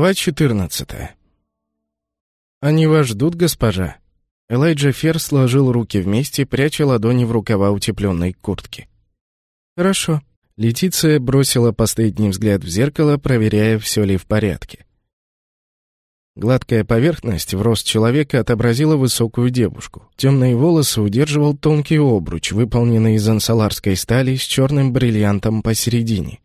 Глава 14. «Они вас ждут, госпожа?» Элайджа Фер сложил руки вместе, пряча ладони в рукава утепленной куртки. «Хорошо». Летиция бросила последний взгляд в зеркало, проверяя, все ли в порядке. Гладкая поверхность в рост человека отобразила высокую девушку. Темные волосы удерживал тонкий обруч, выполненный из ансаларской стали с черным бриллиантом посередине.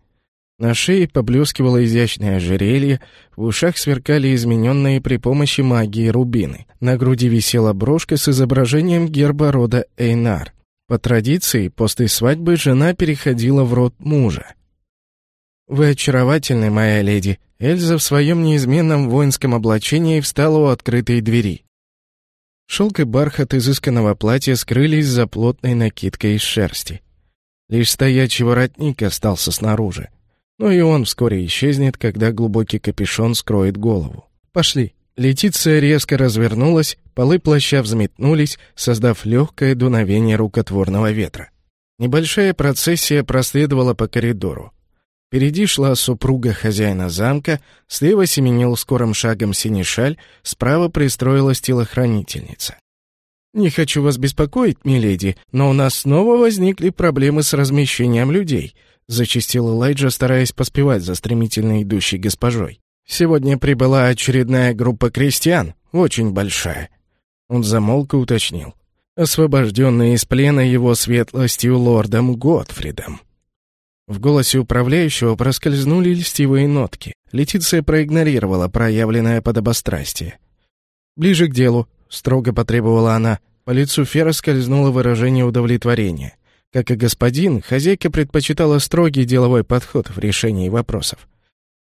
На шее поблескивало изящное ожерелье, в ушах сверкали измененные при помощи магии рубины. На груди висела брошка с изображением герба рода Эйнар. По традиции, после свадьбы жена переходила в род мужа. «Вы очаровательны, моя леди». Эльза в своем неизменном воинском облачении встала у открытой двери. Шелк и бархат изысканного платья скрылись за плотной накидкой из шерсти. Лишь стоячий воротник остался снаружи. Но и он вскоре исчезнет, когда глубокий капюшон скроет голову. «Пошли». Летиция резко развернулась, полы плаща взметнулись, создав легкое дуновение рукотворного ветра. Небольшая процессия проследовала по коридору. Впереди шла супруга хозяина замка, слева семенил скорым шагом синешаль, справа пристроилась телохранительница. «Не хочу вас беспокоить, миледи, но у нас снова возникли проблемы с размещением людей», — зачастил Элайджа, стараясь поспевать за стремительно идущей госпожой. «Сегодня прибыла очередная группа крестьян, очень большая». Он замолк и уточнил. «Освобожденные из плена его светлостью лордом Готфридом». В голосе управляющего проскользнули льстивые нотки. Летиция проигнорировала проявленное подобострастие. «Ближе к делу», — строго потребовала она. По лицу Фера скользнуло выражение удовлетворения. Как и господин, хозяйка предпочитала строгий деловой подход в решении вопросов.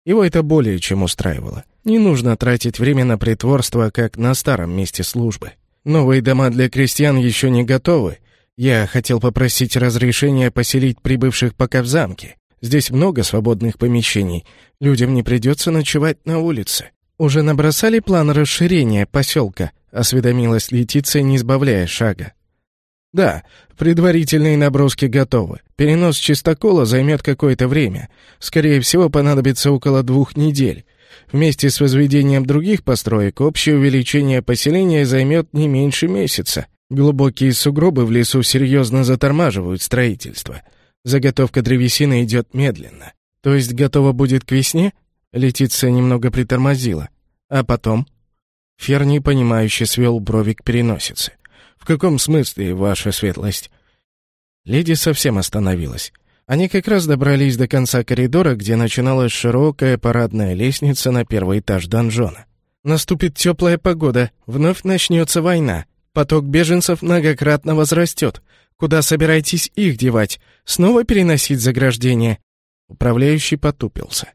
Его это более чем устраивало. Не нужно тратить время на притворство, как на старом месте службы. Новые дома для крестьян еще не готовы. Я хотел попросить разрешения поселить прибывших пока в замке. Здесь много свободных помещений. Людям не придется ночевать на улице. Уже набросали план расширения поселка, осведомилась Летиция, не сбавляя шага. Да, предварительные наброски готовы. Перенос чистокола займет какое-то время. Скорее всего, понадобится около двух недель. Вместе с возведением других построек общее увеличение поселения займет не меньше месяца. Глубокие сугробы в лесу серьезно затормаживают строительство. Заготовка древесины идет медленно. То есть готова будет к весне? Летиция немного притормозила. А потом? Ферни, понимающе свел брови к переносице. «В каком смысле, ваша светлость?» Леди совсем остановилась. Они как раз добрались до конца коридора, где начиналась широкая парадная лестница на первый этаж донжона. «Наступит теплая погода, вновь начнется война. Поток беженцев многократно возрастет. Куда собираетесь их девать? Снова переносить заграждение?» Управляющий потупился.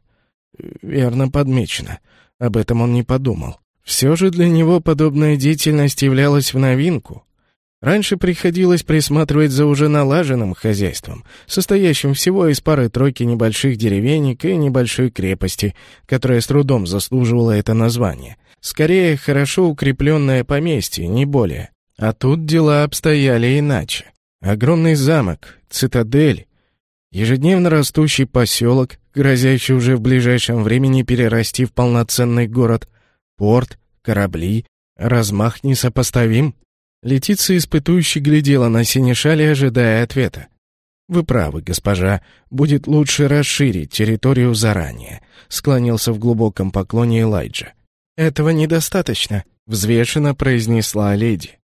«Верно подмечено. Об этом он не подумал. Все же для него подобная деятельность являлась в новинку. Раньше приходилось присматривать за уже налаженным хозяйством, состоящим всего из пары-тройки небольших деревенек и небольшой крепости, которая с трудом заслуживала это название. Скорее, хорошо укрепленное поместье, не более. А тут дела обстояли иначе. Огромный замок, цитадель, ежедневно растущий поселок, грозящий уже в ближайшем времени перерасти в полноценный город, порт, корабли, размах несопоставим. Летиция испытующе глядела на Синешали, ожидая ответа. «Вы правы, госпожа. Будет лучше расширить территорию заранее», — склонился в глубоком поклоне Элайджа. «Этого недостаточно», — взвешенно произнесла леди.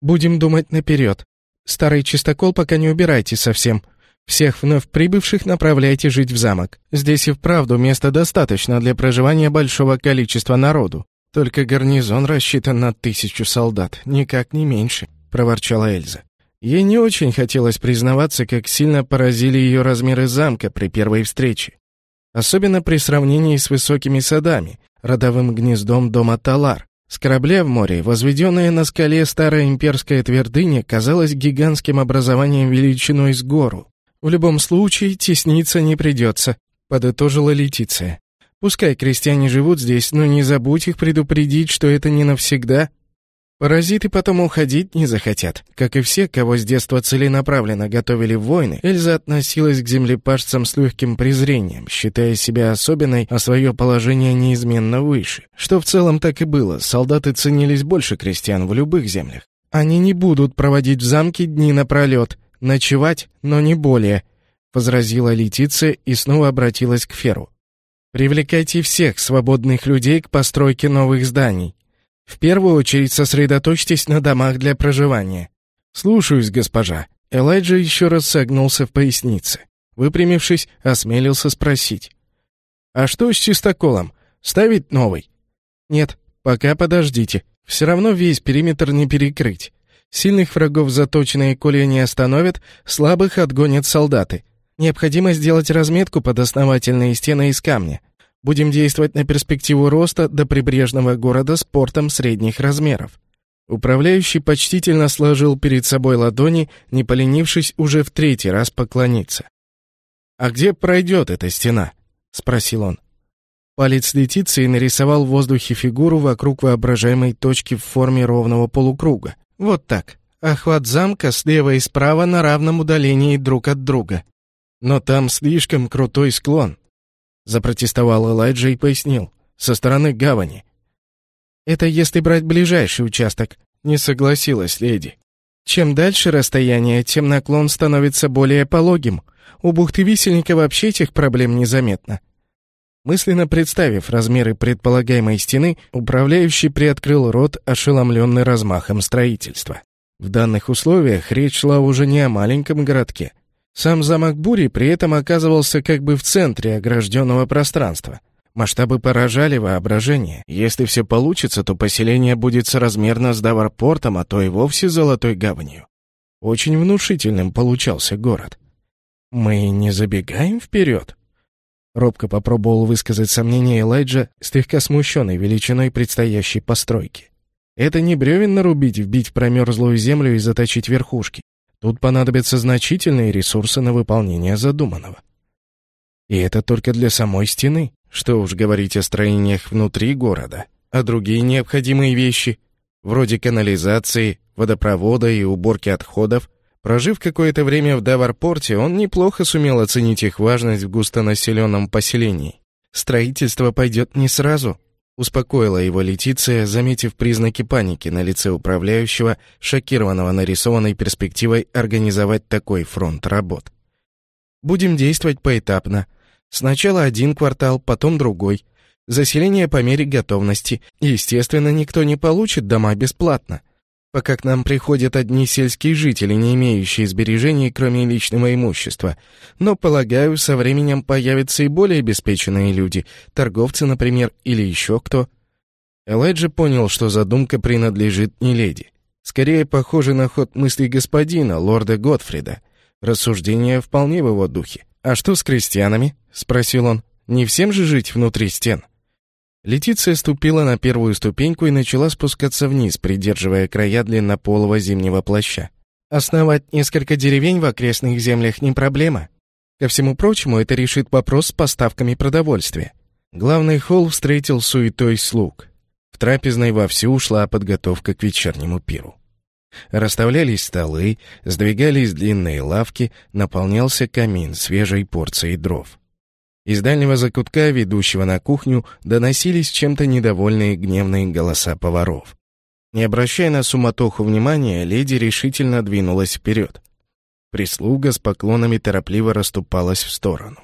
«Будем думать наперед. Старый чистокол пока не убирайте совсем. Всех вновь прибывших направляйте жить в замок. Здесь и вправду места достаточно для проживания большого количества народу. Только гарнизон рассчитан на тысячу солдат, никак не меньше», — проворчала Эльза. Ей не очень хотелось признаваться, как сильно поразили ее размеры замка при первой встрече. Особенно при сравнении с высокими садами, родовым гнездом дома Талар. С корабля в море, возведенная на скале старая имперская твердыня, казалась гигантским образованием величиной с гору. В любом случае, тесниться не придется, подытожила Летиция. Пускай крестьяне живут здесь, но не забудь их предупредить, что это не навсегда. Паразиты потом уходить не захотят. Как и все, кого с детства целенаправленно готовили в войны, Эльза относилась к землепашцам с легким презрением, считая себя особенной, а свое положение неизменно выше. Что в целом так и было, солдаты ценились больше крестьян в любых землях. «Они не будут проводить в замке дни напролет, ночевать, но не более», — возразила Летиция и снова обратилась к Феру. «Привлекайте всех свободных людей к постройке новых зданий. В первую очередь сосредоточьтесь на домах для проживания. Слушаюсь, госпожа. Элайджа еще раз согнулся в пояснице. Выпрямившись, осмелился спросить. А что с чистоколом? Ставить новый? Нет, пока подождите. Все равно весь периметр не перекрыть. Сильных врагов заточенные колья не остановят, слабых отгонят солдаты. Необходимо сделать разметку под основательные стены из камня. Будем действовать на перспективу роста до прибрежного города с портом средних размеров. Управляющий почтительно сложил перед собой ладони, не поленившись уже в третий раз поклониться. «А где пройдет эта стена?» — спросил он. Палец Летиции нарисовал в воздухе фигуру вокруг воображаемой точки в форме ровного полукруга. Вот так. Охват замка слева и справа на равном удалении друг от друга. Но там слишком крутой склон. Запротестовал Элайджа и пояснил. Со стороны гавани. Это если брать ближайший участок. Не согласилась леди. Чем дальше расстояние, тем наклон становится более пологим. У бухты Висельника вообще этих проблем незаметно. Мысленно представив размеры предполагаемой стены, управляющий приоткрыл рот, ошеломленный размахом строительства. В данных условиях речь шла уже не о маленьком городке, сам замок Бури при этом оказывался как бы в центре огражденного пространства. Масштабы поражали воображение. Если все получится, то поселение будет соразмерно с Даварпортом, а то и вовсе Золотой Гаванью. Очень внушительным получался город. «Мы не забегаем вперед?» Робко попробовал высказать сомнение Элайджа, слегка смущенный величиной предстоящей постройки. «Это не бревен нарубить, вбить в промерзлую землю и заточить верхушки. Тут понадобятся значительные ресурсы на выполнение задуманного. И это только для самой стены. Что уж говорить о строениях внутри города. А другие необходимые вещи, вроде канализации, водопровода и уборки отходов, прожив какое-то время в Даварпорте, он неплохо сумел оценить их важность в густонаселенном поселении. Строительство пойдет не сразу, Успокоила его Летиция, заметив признаки паники на лице управляющего, шокированного нарисованной перспективой организовать такой фронт работ. «Будем действовать поэтапно. Сначала один квартал, потом другой. Заселение по мере готовности. Естественно, никто не получит дома бесплатно пока к нам приходят одни сельские жители, не имеющие сбережений, кроме личного имущества. Но, полагаю, со временем появятся и более обеспеченные люди, торговцы, например, или еще кто. Элайджа понял, что задумка принадлежит не леди. Скорее, похоже на ход мыслей господина, лорда Готфрида. Рассуждение вполне в его духе. «А что с крестьянами?» — спросил он. «Не всем же жить внутри стен?» Летиция ступила на первую ступеньку и начала спускаться вниз, придерживая края длиннополого зимнего плаща. Основать несколько деревень в окрестных землях не проблема. Ко всему прочему, это решит вопрос с поставками продовольствия. Главный холл встретил суетой слуг. В трапезной вовсю ушла подготовка к вечернему пиру. Расставлялись столы, сдвигались длинные лавки, наполнялся камин свежей порцией дров. Из дальнего закутка, ведущего на кухню, доносились чем-то недовольные гневные голоса поваров. Не обращая на суматоху внимания, леди решительно двинулась вперед. Прислуга с поклонами торопливо расступалась в сторону.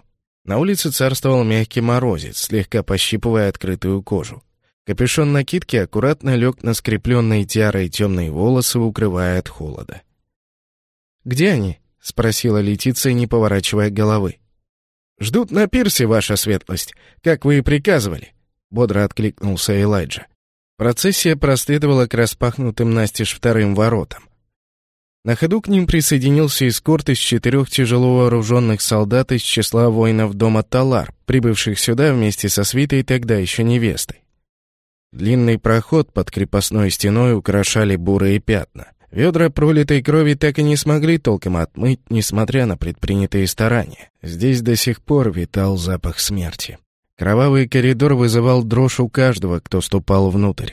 На улице царствовал мягкий морозец, слегка пощипывая открытую кожу. Капюшон накидки аккуратно лег на скрепленные тиарой темные волосы, укрывая от холода. «Где они?» — спросила Летиция, не поворачивая головы. «Ждут на пирсе, ваша светлость, как вы и приказывали», — бодро откликнулся Элайджа. Процессия проследовала к распахнутым настежь вторым воротам. На ходу к ним присоединился эскорт из четырех тяжело вооруженных солдат из числа воинов дома Талар, прибывших сюда вместе со свитой тогда еще невестой. Длинный проход под крепостной стеной украшали бурые пятна. Ведра пролитой крови так и не смогли толком отмыть, несмотря на предпринятые старания. Здесь до сих пор витал запах смерти. Кровавый коридор вызывал дрожь у каждого, кто ступал внутрь.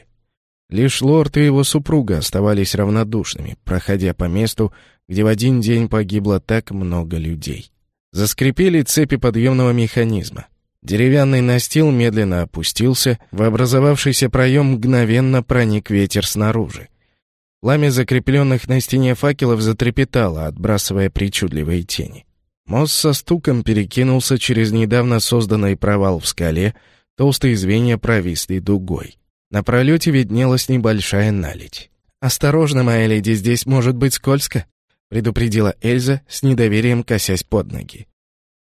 Лишь лорд и его супруга оставались равнодушными, проходя по месту, где в один день погибло так много людей. Заскрипели цепи подъемного механизма. Деревянный настил медленно опустился, в образовавшийся проем мгновенно проник ветер снаружи. Пламя закрепленных на стене факелов затрепетало, отбрасывая причудливые тени. Мост со стуком перекинулся через недавно созданный провал в скале, толстые звенья провисли дугой. На пролете виднелась небольшая наледь. «Осторожно, моя леди, здесь может быть скользко», — предупредила Эльза, с недоверием косясь под ноги.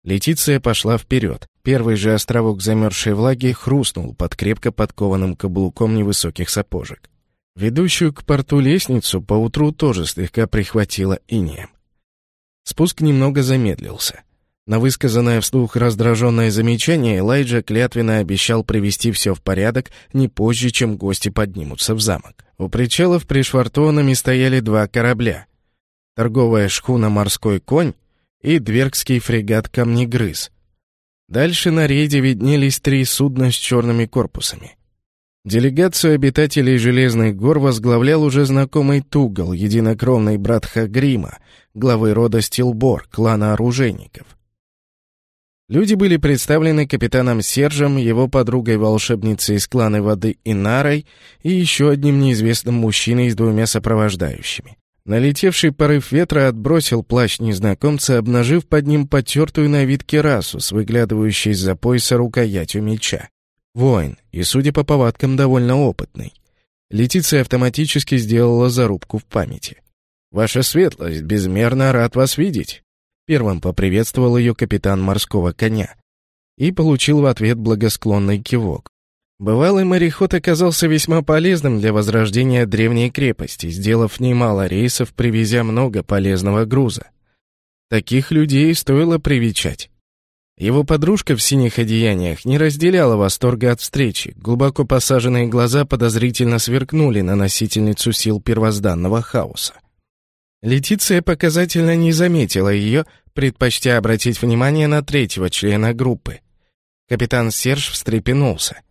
Летиция пошла вперед. Первый же островок замерзшей влаги хрустнул под крепко подкованным каблуком невысоких сапожек. Ведущую к порту лестницу поутру тоже слегка прихватило инеем. Спуск немного замедлился. На высказанное вслух раздраженное замечание Элайджа клятвенно обещал привести все в порядок не позже, чем гости поднимутся в замок. У причалов пришвартованными стояли два корабля. Торговая шхуна «Морской конь» и Двергский фрегат «Камнегрыз». Дальше на рейде виднелись три судна с черными корпусами. Делегацию обитателей Железных гор возглавлял уже знакомый Тугал, единокровный брат Хагрима, главы рода Стилбор, клана оружейников. Люди были представлены капитаном Сержем, его подругой-волшебницей из клана воды Инарой и еще одним неизвестным мужчиной с двумя сопровождающими. Налетевший порыв ветра отбросил плащ незнакомца, обнажив под ним потертую на вид керасу с выглядывающей из-за пояса рукоятью меча. Воин, и, судя по повадкам, довольно опытный. Летиция автоматически сделала зарубку в памяти. «Ваша светлость, безмерно рад вас видеть!» Первым поприветствовал ее капитан морского коня и получил в ответ благосклонный кивок. Бывалый мореход оказался весьма полезным для возрождения древней крепости, сделав немало рейсов, привезя много полезного груза. Таких людей стоило привечать. Его подружка в синих одеяниях не разделяла восторга от встречи, глубоко посаженные глаза подозрительно сверкнули на носительницу сил первозданного хаоса. Летиция показательно не заметила ее, предпочтя обратить внимание на третьего члена группы. Капитан Серж встрепенулся.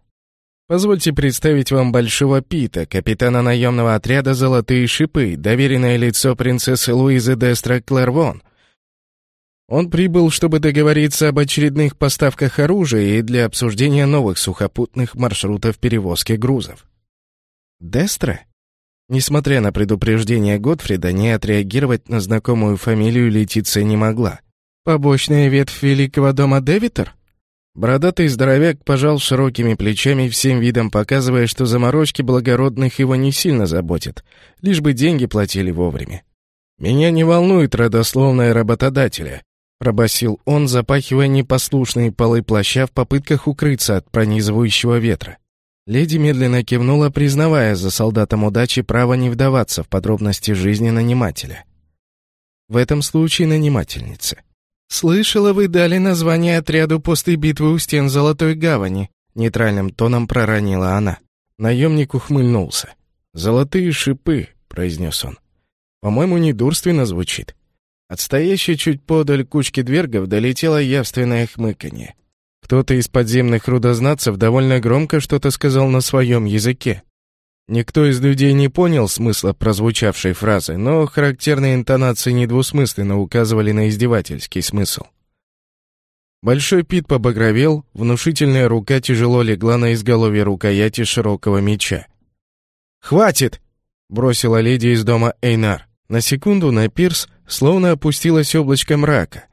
«Позвольте представить вам Большого Пита, капитана наемного отряда «Золотые шипы», доверенное лицо принцессы Луизы Дестра Клервон. Он прибыл, чтобы договориться об очередных поставках оружия и для обсуждения новых сухопутных маршрутов перевозки грузов». «Дестра?» Несмотря на предупреждение Готфрида, не отреагировать на знакомую фамилию Летиция не могла. «Побочная ветвь великого дома Девитер?» Бородатый здоровяк пожал широкими плечами, всем видом показывая, что заморочки благородных его не сильно заботят, лишь бы деньги платили вовремя. «Меня не волнует родословная работодателя», — пробасил он, запахивая непослушные полы плаща в попытках укрыться от пронизывающего ветра. Леди медленно кивнула, признавая за солдатом удачи право не вдаваться в подробности жизни нанимателя. В этом случае нанимательницы. «Слышала, вы дали название отряду после битвы у стен Золотой Гавани», нейтральным тоном проронила она. Наемник ухмыльнулся. «Золотые шипы», — произнес он. «По-моему, недурственно звучит». От стоящей чуть подаль кучки двергов долетело явственное хмыканье. Кто-то из подземных рудознатцев довольно громко что-то сказал на своем языке. Никто из людей не понял смысла прозвучавшей фразы, но характерные интонации недвусмысленно указывали на издевательский смысл. Большой Пит побагровел, внушительная рука тяжело легла на изголовье рукояти широкого меча. «Хватит!» — бросила леди из дома Эйнар. На секунду на пирс словно опустилось облачко мрака.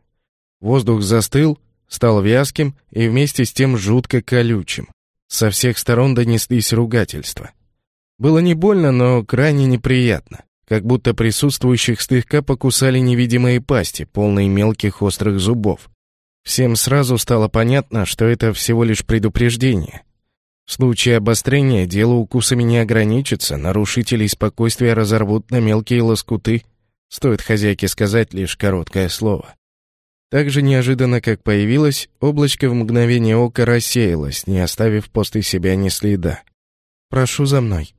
Воздух застыл, стал вязким и вместе с тем жутко колючим. Со всех сторон донеслись ругательства. Было не больно, но крайне неприятно, как будто присутствующих слегка покусали невидимые пасти, полные мелких острых зубов. Всем сразу стало понятно, что это всего лишь предупреждение. В случае обострения дело укусами не ограничится, нарушителей спокойствия разорвут на мелкие лоскуты, стоит хозяйке сказать лишь короткое слово. Так же неожиданно, как появилось, облачко в мгновение ока рассеялось, не оставив после себя ни следа. «Прошу за мной».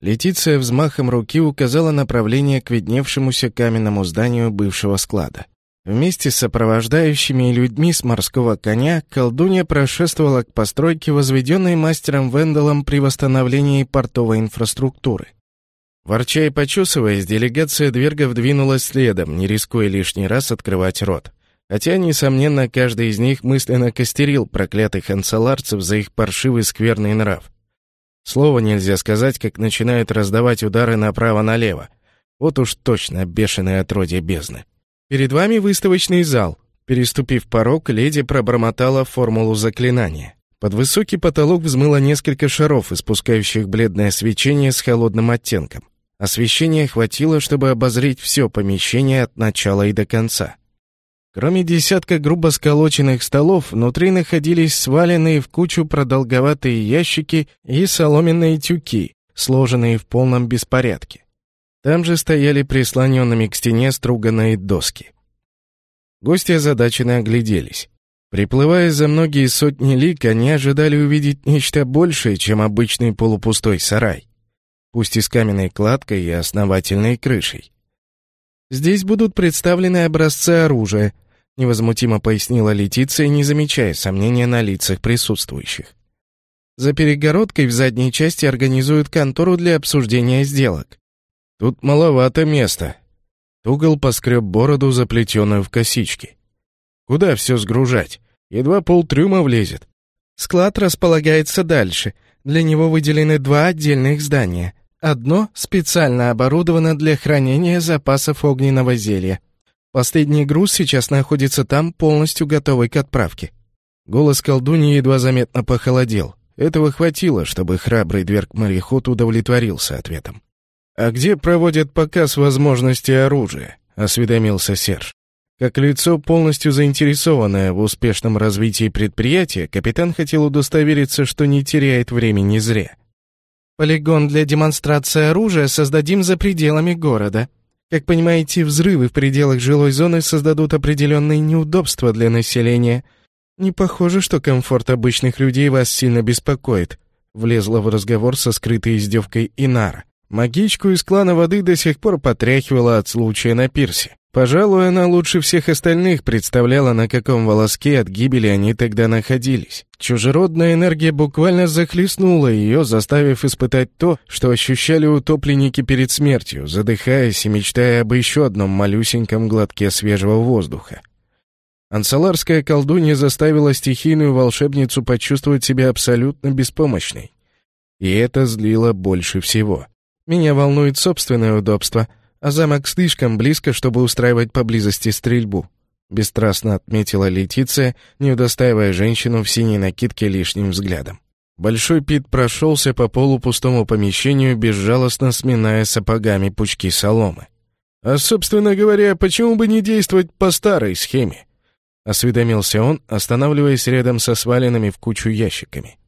Летиция взмахом руки указала направление к видневшемуся каменному зданию бывшего склада. Вместе с сопровождающими людьми с морского коня колдунья прошествовала к постройке, возведенной мастером Венделом при восстановлении портовой инфраструктуры. Ворча и почесываясь, делегация двергов двинулась следом, не рискуя лишний раз открывать рот. Хотя, несомненно, каждый из них мысленно костерил проклятых анцеларцев за их паршивый скверный нрав. Слова нельзя сказать, как начинают раздавать удары направо-налево. Вот уж точно бешеное отродье бездны. «Перед вами выставочный зал». Переступив порог, леди пробормотала формулу заклинания. Под высокий потолок взмыло несколько шаров, испускающих бледное свечение с холодным оттенком. Освещения хватило, чтобы обозреть все помещение от начала и до конца. Кроме десятка грубо сколоченных столов, внутри находились сваленные в кучу продолговатые ящики и соломенные тюки, сложенные в полном беспорядке. Там же стояли прислоненными к стене струганные доски. Гости озадаченно огляделись. Приплывая за многие сотни лик, они ожидали увидеть нечто большее, чем обычный полупустой сарай, пусть и с каменной кладкой и основательной крышей. «Здесь будут представлены образцы оружия», — невозмутимо пояснила Летиция, не замечая сомнения на лицах присутствующих. «За перегородкой в задней части организуют контору для обсуждения сделок. Тут маловато места. Тугол поскреб бороду, заплетенную в косички. Куда все сгружать? Едва полтрюма влезет. Склад располагается дальше. Для него выделены два отдельных здания. Одно специально оборудовано для хранения запасов огненного зелья. Последний груз сейчас находится там, полностью готовый к отправке. Голос колдуньи едва заметно похолодел. Этого хватило, чтобы храбрый дверг-мореход удовлетворился ответом. «А где проводят показ возможностей оружия?» — осведомился Серж. Как лицо, полностью заинтересованное в успешном развитии предприятия, капитан хотел удостовериться, что не теряет времени зря. «Полигон для демонстрации оружия создадим за пределами города. Как понимаете, взрывы в пределах жилой зоны создадут определенные неудобства для населения. Не похоже, что комфорт обычных людей вас сильно беспокоит», — влезла в разговор со скрытой издевкой Инара. Магичку из клана воды до сих пор потряхивала от случая на пирсе. Пожалуй, она лучше всех остальных представляла, на каком волоске от гибели они тогда находились. Чужеродная энергия буквально захлестнула ее, заставив испытать то, что ощущали утопленники перед смертью, задыхаясь и мечтая об еще одном малюсеньком глотке свежего воздуха. Ансаларская колдунья заставила стихийную волшебницу почувствовать себя абсолютно беспомощной. И это злило больше всего. Меня волнует собственное удобство, а замок слишком близко, чтобы устраивать поблизости стрельбу», — бесстрастно отметила Летиция, не удостаивая женщину в синей накидке лишним взглядом. Большой Пит прошелся по полупустому помещению, безжалостно сминая сапогами пучки соломы. «А, собственно говоря, почему бы не действовать по старой схеме?» — осведомился он, останавливаясь рядом со сваленными в кучу ящиками.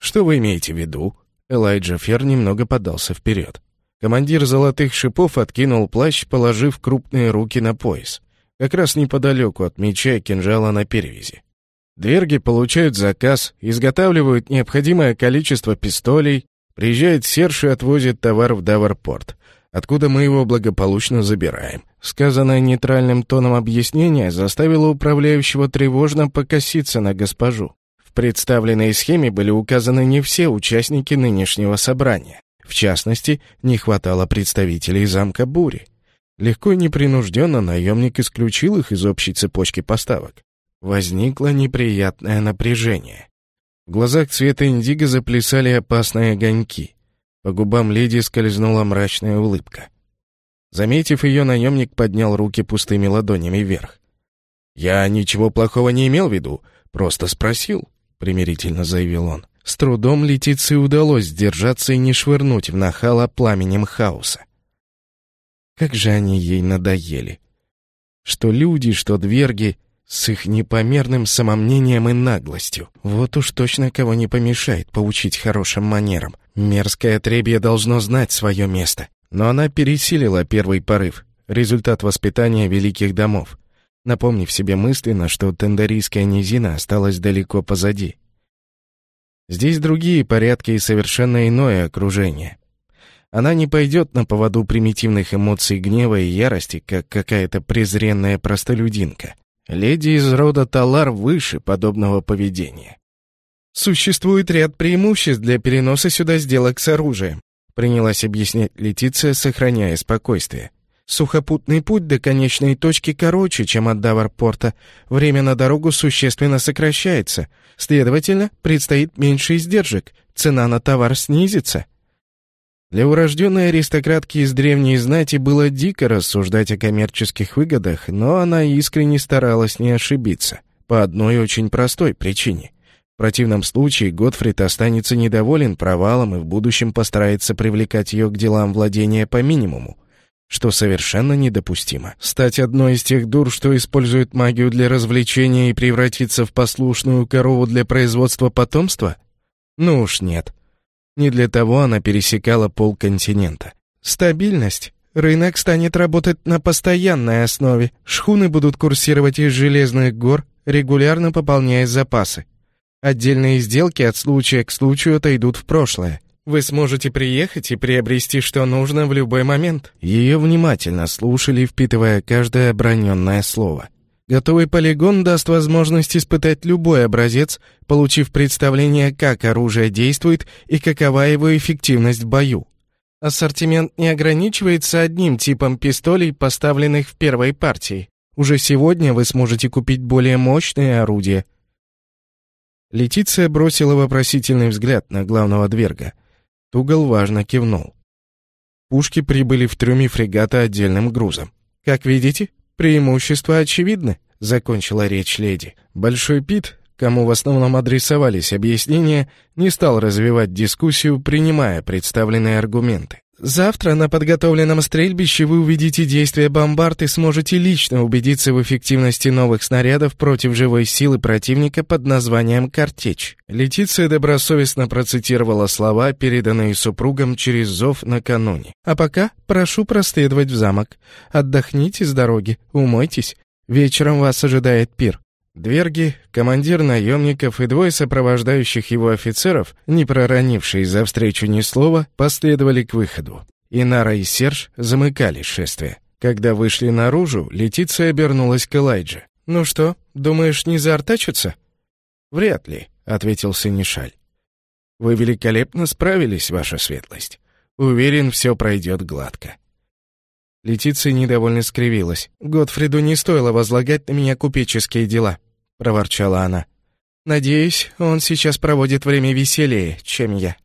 «Что вы имеете в виду?» Элайджа Фер немного подался вперед. Командир золотых шипов откинул плащ, положив крупные руки на пояс, как раз неподалеку от меча и кинжала на перевязи. Дверги получают заказ, изготавливают необходимое количество пистолей, приезжает Серж и отвозит товар в Даварпорт, откуда мы его благополучно забираем. Сказанное нейтральным тоном объяснение заставило управляющего тревожно покоситься на госпожу представленной схеме были указаны не все участники нынешнего собрания. В частности, не хватало представителей замка Бури. Легко и непринужденно наемник исключил их из общей цепочки поставок. Возникло неприятное напряжение. В глазах цвета индиго заплясали опасные огоньки. По губам леди скользнула мрачная улыбка. Заметив ее, наемник поднял руки пустыми ладонями вверх. «Я ничего плохого не имел в виду, просто спросил». — примирительно заявил он. С трудом Летиции удалось сдержаться и не швырнуть в нахала пламенем хаоса. Как же они ей надоели. Что люди, что дверги, с их непомерным самомнением и наглостью. Вот уж точно кого не помешает поучить хорошим манерам. Мерзкое отребье должно знать свое место. Но она пересилила первый порыв, результат воспитания великих домов напомнив себе мысленно, что Тендарийская низина осталась далеко позади. Здесь другие порядки и совершенно иное окружение. Она не пойдет на поводу примитивных эмоций гнева и ярости, как какая-то презренная простолюдинка. Леди из рода Талар выше подобного поведения. «Существует ряд преимуществ для переноса сюда сделок с оружием», принялась объяснять Летиция, сохраняя спокойствие. Сухопутный путь до конечной точки короче, чем от Даварпорта. Время на дорогу существенно сокращается. Следовательно, предстоит меньше издержек. Цена на товар снизится. Для урожденной аристократки из древней знати было дико рассуждать о коммерческих выгодах, но она искренне старалась не ошибиться. По одной очень простой причине. В противном случае Готфрид останется недоволен провалом и в будущем постарается привлекать ее к делам владения по минимуму что совершенно недопустимо. Стать одной из тех дур, что используют магию для развлечения и превратиться в послушную корову для производства потомства? Ну уж нет. Не для того она пересекала полконтинента. Стабильность. Рынок станет работать на постоянной основе. Шхуны будут курсировать из железных гор, регулярно пополняя запасы. Отдельные сделки от случая к случаю отойдут в прошлое. Вы сможете приехать и приобрести, что нужно в любой момент». Ее внимательно слушали, впитывая каждое оброненное слово. Готовый полигон даст возможность испытать любой образец, получив представление, как оружие действует и какова его эффективность в бою. Ассортимент не ограничивается одним типом пистолей, поставленных в первой партии. Уже сегодня вы сможете купить более мощные орудия. Летиция бросила вопросительный взгляд на главного дверга — Тугал важно кивнул. Пушки прибыли в трюме фрегата отдельным грузом. «Как видите, преимущества очевидны», — закончила речь леди. Большой Пит, кому в основном адресовались объяснения, не стал развивать дискуссию, принимая представленные аргументы. Завтра на подготовленном стрельбище вы увидите действия бомбард и сможете лично убедиться в эффективности новых снарядов против живой силы противника под названием «Картечь». Летиция добросовестно процитировала слова, переданные супругам через зов накануне. «А пока прошу проследовать в замок. Отдохните с дороги, умойтесь. Вечером вас ожидает пир». Дверги, командир наемников и двое сопровождающих его офицеров, не проронившие за встречу ни слова, последовали к выходу. Инара и Серж замыкали шествие. Когда вышли наружу, Летиция обернулась к Элайдже. «Ну что, думаешь, не заортачатся?» «Вряд ли», — ответил Синишаль. «Вы великолепно справились, ваша светлость. Уверен, все пройдет гладко». Летиция недовольно скривилась. «Готфриду не стоило возлагать на меня купеческие дела. — проворчала она. «Надеюсь, он сейчас проводит время веселее, чем я».